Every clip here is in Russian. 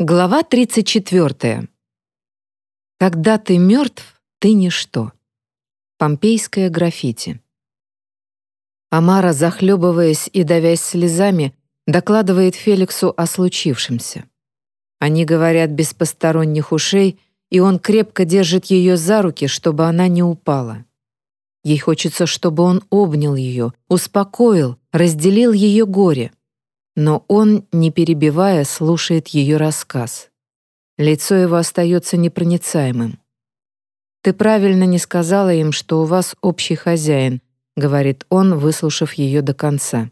Глава 34. Когда ты мертв, ты ничто. Помпейское граффити. Амара, захлебываясь и давясь слезами, докладывает Феликсу о случившемся. Они говорят без посторонних ушей, и он крепко держит ее за руки, чтобы она не упала. Ей хочется, чтобы он обнял ее, успокоил, разделил ее горе — но он, не перебивая, слушает ее рассказ. Лицо его остается непроницаемым. «Ты правильно не сказала им, что у вас общий хозяин», — говорит он, выслушав ее до конца.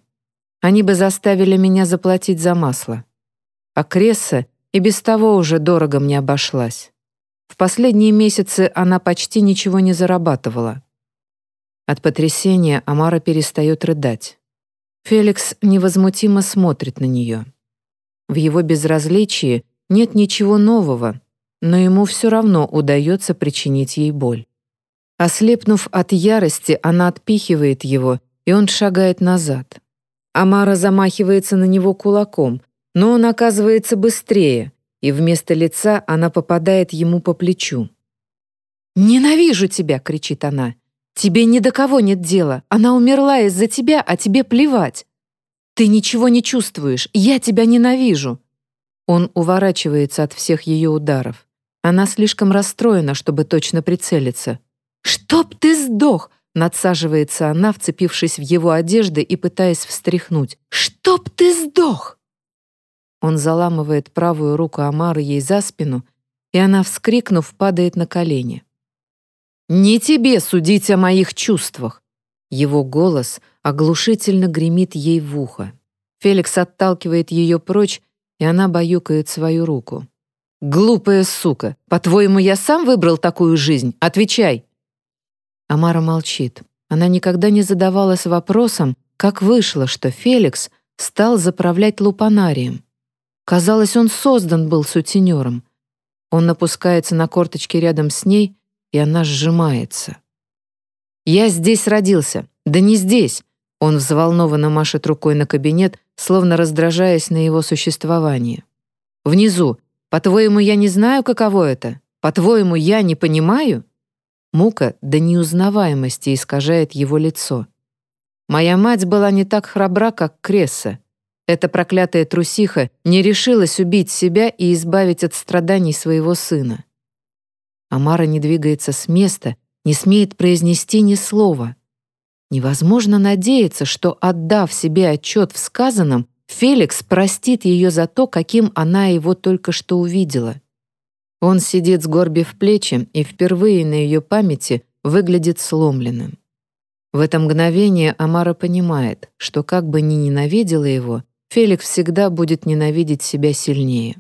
«Они бы заставили меня заплатить за масло. А Кресса и без того уже дорого мне обошлась. В последние месяцы она почти ничего не зарабатывала». От потрясения Амара перестает рыдать. Феликс невозмутимо смотрит на нее. В его безразличии нет ничего нового, но ему все равно удается причинить ей боль. Ослепнув от ярости, она отпихивает его, и он шагает назад. Амара замахивается на него кулаком, но он оказывается быстрее, и вместо лица она попадает ему по плечу. «Ненавижу тебя!» — кричит она. Тебе ни до кого нет дела. Она умерла из-за тебя, а тебе плевать. Ты ничего не чувствуешь. Я тебя ненавижу». Он уворачивается от всех ее ударов. Она слишком расстроена, чтобы точно прицелиться. «Чтоб ты сдох!» Надсаживается она, вцепившись в его одежды и пытаясь встряхнуть. «Чтоб ты сдох!» Он заламывает правую руку Амары ей за спину, и она, вскрикнув, падает на колени. «Не тебе судить о моих чувствах!» Его голос оглушительно гремит ей в ухо. Феликс отталкивает ее прочь, и она баюкает свою руку. «Глупая сука! По-твоему, я сам выбрал такую жизнь? Отвечай!» Амара молчит. Она никогда не задавалась вопросом, как вышло, что Феликс стал заправлять лупанарием. Казалось, он создан был сутенером. Он напускается на корточки рядом с ней и она сжимается. «Я здесь родился. Да не здесь!» Он взволнованно машет рукой на кабинет, словно раздражаясь на его существование. «Внизу. По-твоему, я не знаю, каково это? По-твоему, я не понимаю?» Мука до неузнаваемости искажает его лицо. «Моя мать была не так храбра, как Кресса. Эта проклятая трусиха не решилась убить себя и избавить от страданий своего сына. Амара не двигается с места, не смеет произнести ни слова. Невозможно надеяться, что, отдав себе отчет в сказанном, Феликс простит ее за то, каким она его только что увидела. Он сидит сгорбив плечи и впервые на ее памяти выглядит сломленным. В это мгновение Амара понимает, что как бы ни ненавидела его, Феликс всегда будет ненавидеть себя сильнее.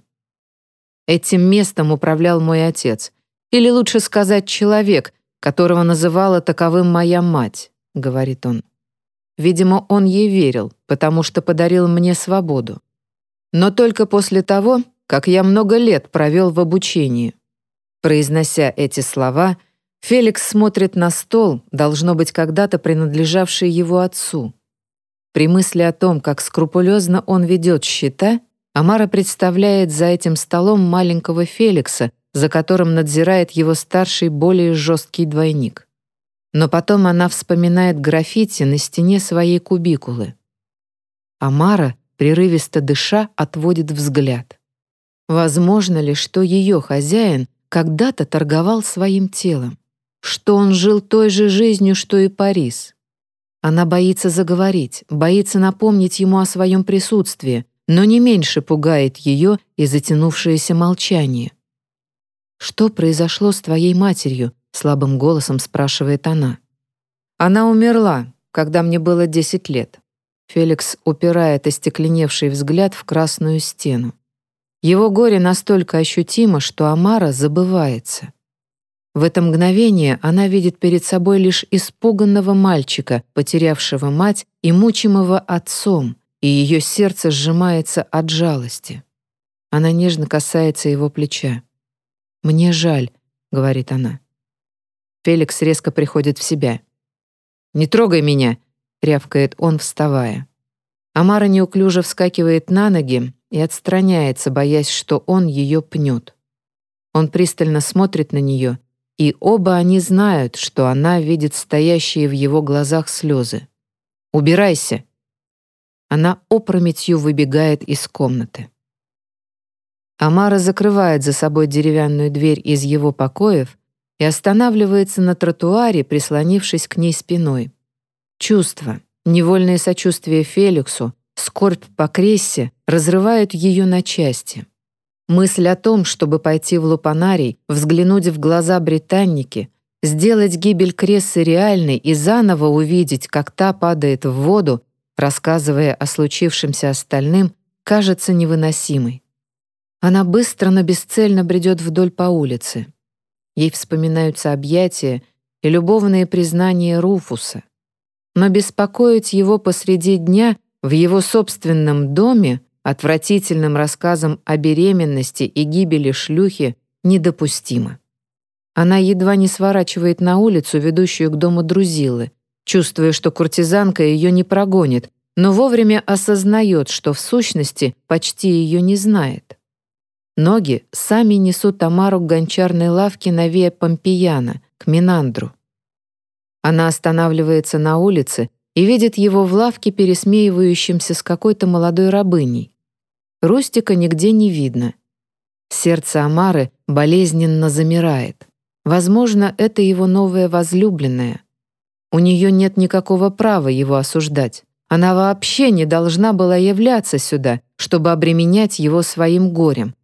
Этим местом управлял мой отец, или лучше сказать человек, которого называла таковым моя мать, говорит он. Видимо, он ей верил, потому что подарил мне свободу. Но только после того, как я много лет провел в обучении. Произнося эти слова, Феликс смотрит на стол, должно быть когда-то принадлежавший его отцу. При мысли о том, как скрупулезно он ведет счета, Амара представляет за этим столом маленького Феликса, за которым надзирает его старший, более жесткий двойник. Но потом она вспоминает граффити на стене своей кубикулы. Амара, прерывисто дыша, отводит взгляд. Возможно ли, что ее хозяин когда-то торговал своим телом? Что он жил той же жизнью, что и Парис? Она боится заговорить, боится напомнить ему о своем присутствии, но не меньше пугает ее и затянувшееся молчание. «Что произошло с твоей матерью?» — слабым голосом спрашивает она. «Она умерла, когда мне было десять лет». Феликс упирает остекленевший взгляд в красную стену. Его горе настолько ощутимо, что Амара забывается. В это мгновение она видит перед собой лишь испуганного мальчика, потерявшего мать и мучимого отцом, и ее сердце сжимается от жалости. Она нежно касается его плеча. «Мне жаль», — говорит она. Феликс резко приходит в себя. «Не трогай меня!» — рявкает он, вставая. Амара неуклюже вскакивает на ноги, и отстраняется, боясь, что он ее пнет. Он пристально смотрит на нее, и оба они знают, что она видит стоящие в его глазах слезы. «Убирайся!» Она опрометью выбегает из комнаты. Амара закрывает за собой деревянную дверь из его покоев и останавливается на тротуаре, прислонившись к ней спиной. Чувства, невольное сочувствие Феликсу, скорбь по Крессе разрывают ее на части. Мысль о том, чтобы пойти в Лупанарий, взглянуть в глаза британники, сделать гибель Крессы реальной и заново увидеть, как та падает в воду, рассказывая о случившемся остальным, кажется невыносимой. Она быстро, но бесцельно бредет вдоль по улице. Ей вспоминаются объятия и любовные признания Руфуса. Но беспокоить его посреди дня в его собственном доме отвратительным рассказом о беременности и гибели шлюхи недопустимо. Она едва не сворачивает на улицу, ведущую к дому Друзилы, чувствуя, что куртизанка ее не прогонит, но вовремя осознает, что в сущности почти ее не знает. Ноги сами несут Тамару к гончарной лавке на Виа Помпеяна, к Минандру. Она останавливается на улице и видит его в лавке, пересмеивающимся с какой-то молодой рабыней. Рустика нигде не видно. Сердце Амары болезненно замирает. Возможно, это его новая возлюбленная. У нее нет никакого права его осуждать. Она вообще не должна была являться сюда, чтобы обременять его своим горем.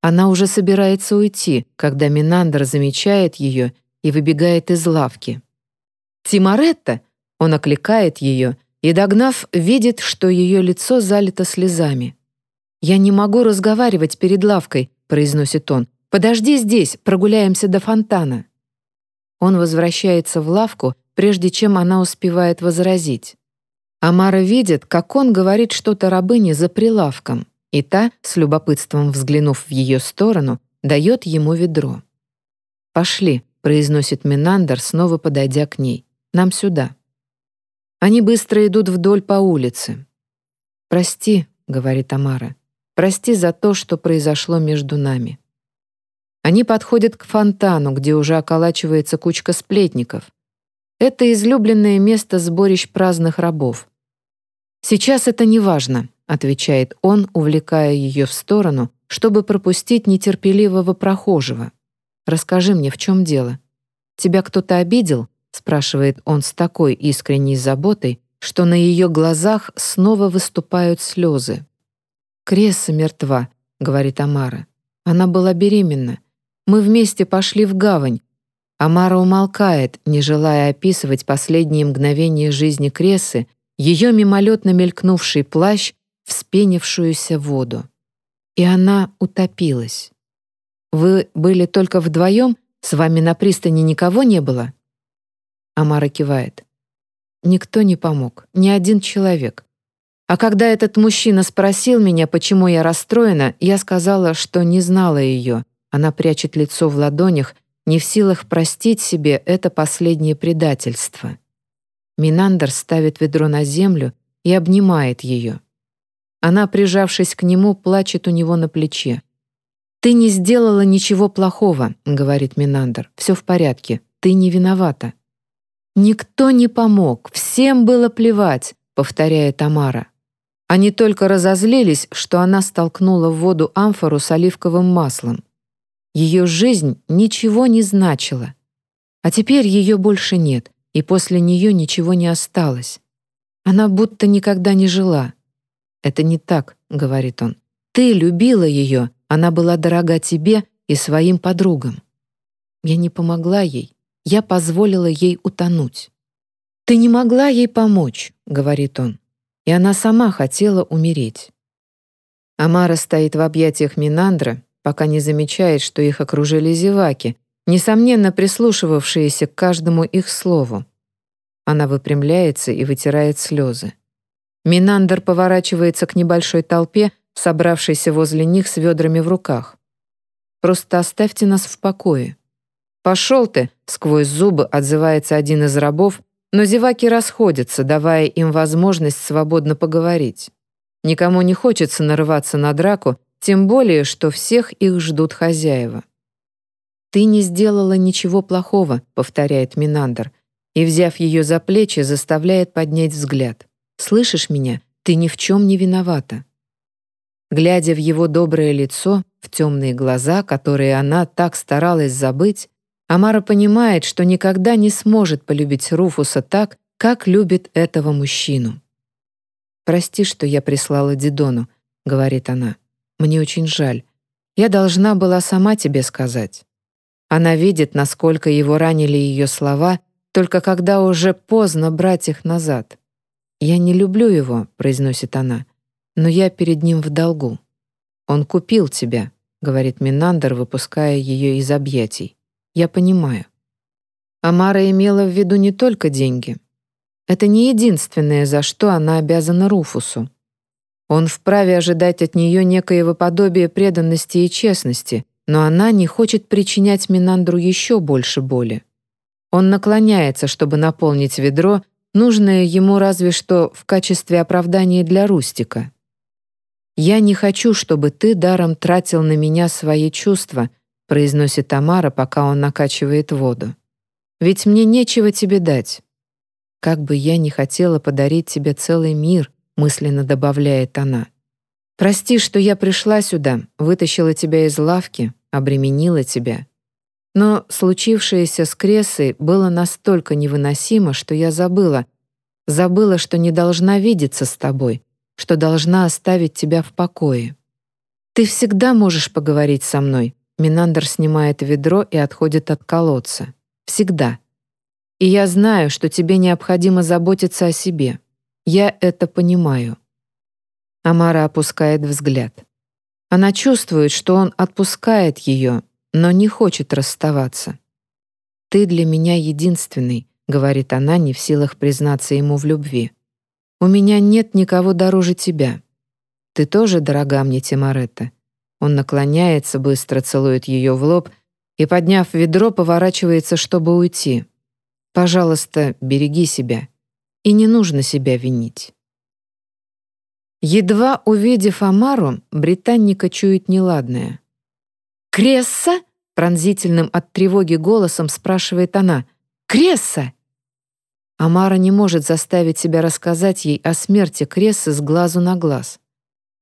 Она уже собирается уйти, когда Минандр замечает ее и выбегает из лавки. «Тимаретта!» — он окликает ее и, догнав, видит, что ее лицо залито слезами. «Я не могу разговаривать перед лавкой», — произносит он. «Подожди здесь, прогуляемся до фонтана». Он возвращается в лавку, прежде чем она успевает возразить. Амара видит, как он говорит что-то рабыне за прилавком, и та, с любопытством взглянув в ее сторону, дает ему ведро. «Пошли», — произносит Минандер, снова подойдя к ней. «Нам сюда». Они быстро идут вдоль по улице. «Прости», — говорит Амара, — «прости за то, что произошло между нами». Они подходят к фонтану, где уже околачивается кучка сплетников. Это излюбленное место сборищ праздных рабов. «Сейчас это не важно», отвечает он, увлекая ее в сторону, чтобы пропустить нетерпеливого прохожего. «Расскажи мне, в чем дело? Тебя кто-то обидел?» спрашивает он с такой искренней заботой, что на ее глазах снова выступают слезы. «Кресса мертва», — говорит Амара. «Она была беременна. Мы вместе пошли в гавань». Амара умолкает, не желая описывать последние мгновения жизни Крессы, ее мимолетно мелькнувший плащ вспенившуюся воду. И она утопилась. «Вы были только вдвоем? С вами на пристани никого не было?» Амара кивает. «Никто не помог, ни один человек. А когда этот мужчина спросил меня, почему я расстроена, я сказала, что не знала ее. Она прячет лицо в ладонях, не в силах простить себе это последнее предательство. Минандер ставит ведро на землю и обнимает ее. Она, прижавшись к нему, плачет у него на плече. «Ты не сделала ничего плохого», — говорит Минандр. «Все в порядке. Ты не виновата». «Никто не помог. Всем было плевать», — повторяет Тамара. Они только разозлились, что она столкнула в воду амфору с оливковым маслом. Ее жизнь ничего не значила. А теперь ее больше нет, и после нее ничего не осталось. Она будто никогда не жила. «Это не так», — говорит он. «Ты любила ее, она была дорога тебе и своим подругам. Я не помогла ей, я позволила ей утонуть». «Ты не могла ей помочь», — говорит он, и она сама хотела умереть. Амара стоит в объятиях Минандра, пока не замечает, что их окружили зеваки, несомненно прислушивавшиеся к каждому их слову. Она выпрямляется и вытирает слезы. Минандер поворачивается к небольшой толпе, собравшейся возле них с ведрами в руках. «Просто оставьте нас в покое». «Пошел ты!» — сквозь зубы отзывается один из рабов, но зеваки расходятся, давая им возможность свободно поговорить. Никому не хочется нарываться на драку, тем более, что всех их ждут хозяева. «Ты не сделала ничего плохого», — повторяет Минандр, и, взяв ее за плечи, заставляет поднять взгляд. «Слышишь меня? Ты ни в чем не виновата». Глядя в его доброе лицо, в темные глаза, которые она так старалась забыть, Амара понимает, что никогда не сможет полюбить Руфуса так, как любит этого мужчину. «Прости, что я прислала Дидону», — говорит она. «Мне очень жаль. Я должна была сама тебе сказать». Она видит, насколько его ранили ее слова, только когда уже поздно брать их назад. «Я не люблю его», — произносит она, — «но я перед ним в долгу». «Он купил тебя», — говорит Минандер, выпуская ее из объятий. «Я понимаю». Амара имела в виду не только деньги. Это не единственное, за что она обязана Руфусу. Он вправе ожидать от нее некоего подобия преданности и честности, но она не хочет причинять Минандру еще больше боли. Он наклоняется, чтобы наполнить ведро, нужное ему разве что в качестве оправдания для Рустика. «Я не хочу, чтобы ты даром тратил на меня свои чувства», произносит Тамара, пока он накачивает воду. «Ведь мне нечего тебе дать. «Как бы я ни хотела подарить тебе целый мир», мысленно добавляет она. «Прости, что я пришла сюда, вытащила тебя из лавки, обременила тебя. Но случившееся с Кресой было настолько невыносимо, что я забыла. Забыла, что не должна видеться с тобой, что должна оставить тебя в покое. Ты всегда можешь поговорить со мной». Минандр снимает ведро и отходит от колодца. «Всегда». И я знаю, что тебе необходимо заботиться о себе. Я это понимаю». Амара опускает взгляд. Она чувствует, что он отпускает ее, но не хочет расставаться. «Ты для меня единственный», — говорит она, не в силах признаться ему в любви. «У меня нет никого дороже тебя. Ты тоже дорога мне, Тимаретта». Он наклоняется, быстро целует ее в лоб и, подняв ведро, поворачивается, чтобы уйти. Пожалуйста, береги себя. И не нужно себя винить. Едва увидев Амару, британника чует неладное. «Кресса?» — пронзительным от тревоги голосом спрашивает она. «Кресса!» Амара не может заставить себя рассказать ей о смерти Крессы с глазу на глаз.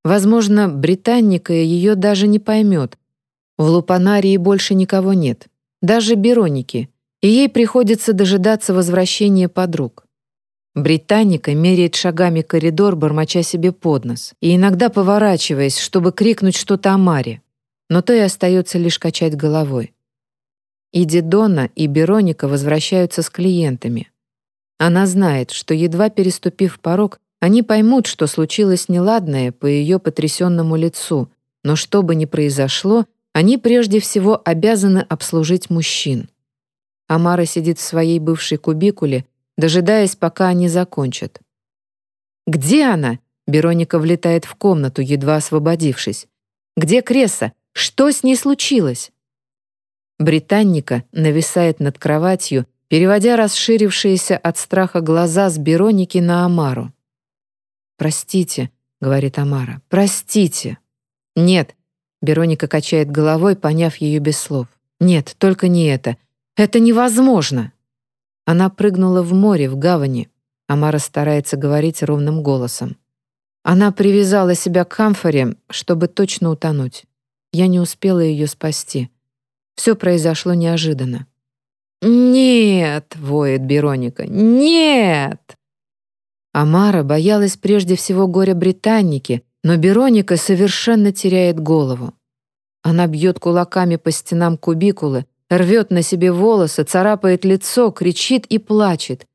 Возможно, британника ее даже не поймет. В Лупанарии больше никого нет. Даже Бероники, и ей приходится дожидаться возвращения подруг. Британника меряет шагами коридор, бормоча себе под нос, и иногда поворачиваясь, чтобы крикнуть что-то о Маре, но то и остается лишь качать головой. И Дидона, и Бероника возвращаются с клиентами. Она знает, что, едва переступив порог, они поймут, что случилось неладное по ее потрясенному лицу, но что бы ни произошло, они прежде всего обязаны обслужить мужчин. Амара сидит в своей бывшей кубикуле, дожидаясь, пока они закончат. «Где она?» Бероника влетает в комнату, едва освободившись. «Где Кресса? Что с ней случилось?» Британника нависает над кроватью, переводя расширившиеся от страха глаза с Бероники на Амару. «Простите», — говорит Амара, — «простите». «Нет», — Бероника качает головой, поняв ее без слов. «Нет, только не это. Это невозможно!» Она прыгнула в море, в гавани. Амара старается говорить ровным голосом. Она привязала себя к камфоре, чтобы точно утонуть. Я не успела ее спасти. Все произошло неожиданно. «Нет!» — воет Бероника. «Нет!» Амара боялась прежде всего горя британники, но Бероника совершенно теряет голову. Она бьет кулаками по стенам кубикулы, рвет на себе волосы, царапает лицо, кричит и плачет.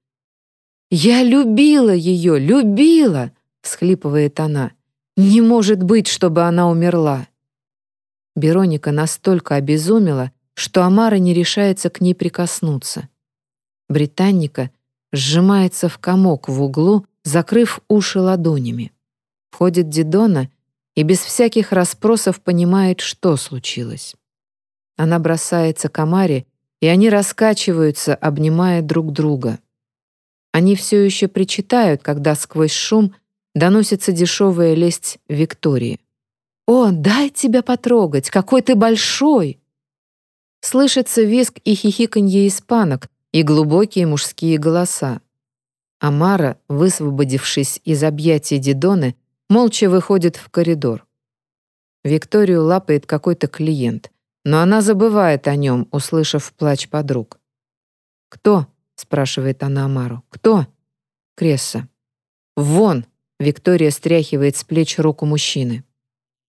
«Я любила ее, любила!» — всхлипывает она. «Не может быть, чтобы она умерла!» Бероника настолько обезумела, что Амара не решается к ней прикоснуться. Британника сжимается в комок в углу, закрыв уши ладонями. Входит Дидона и без всяких расспросов понимает, что случилось. Она бросается к Амаре, и они раскачиваются, обнимая друг друга. Они все еще причитают, когда сквозь шум доносится дешевая лесть Виктории. «О, дай тебя потрогать! Какой ты большой!» Слышится визг и хихиканье испанок и глубокие мужские голоса. Амара, высвободившись из объятий Дидоны, молча выходит в коридор. Викторию лапает какой-то клиент, но она забывает о нем, услышав плач подруг. «Кто?» — спрашивает она Амару. «Кто?» «Кресса». «Вон!» — Виктория стряхивает с плеч руку мужчины.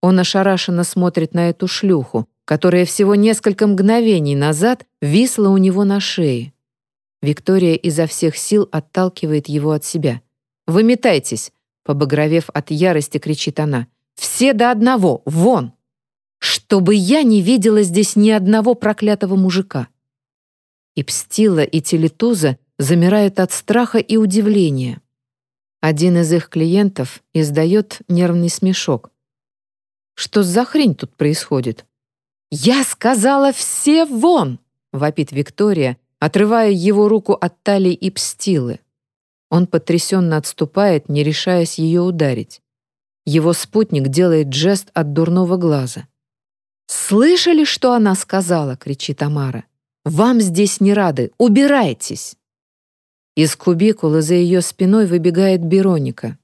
Он ошарашенно смотрит на эту шлюху, которая всего несколько мгновений назад висла у него на шее. Виктория изо всех сил отталкивает его от себя. «Выметайтесь!» — побагровев от ярости, кричит она. «Все до одного! Вон!» «Чтобы я не видела здесь ни одного проклятого мужика!» И Пстила, и Телетуза замирают от страха и удивления. Один из их клиентов издает нервный смешок. «Что за хрень тут происходит?» «Я сказала все вон!» — вопит Виктория, отрывая его руку от талии и пстилы. Он потрясенно отступает, не решаясь ее ударить. Его спутник делает жест от дурного глаза. «Слышали, что она сказала?» — кричит Амара. «Вам здесь не рады! Убирайтесь!» Из кубикулы за ее спиной выбегает Бероника.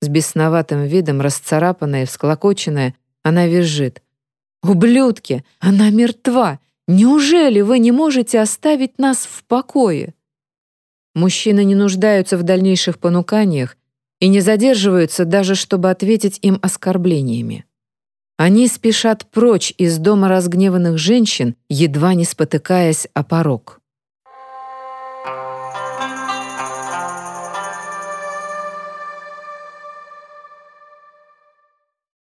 С бесноватым видом, расцарапанная всклокоченная, она визжит. «Ублюдки! Она мертва! Неужели вы не можете оставить нас в покое?» Мужчины не нуждаются в дальнейших понуканиях и не задерживаются даже, чтобы ответить им оскорблениями. Они спешат прочь из дома разгневанных женщин, едва не спотыкаясь о порог.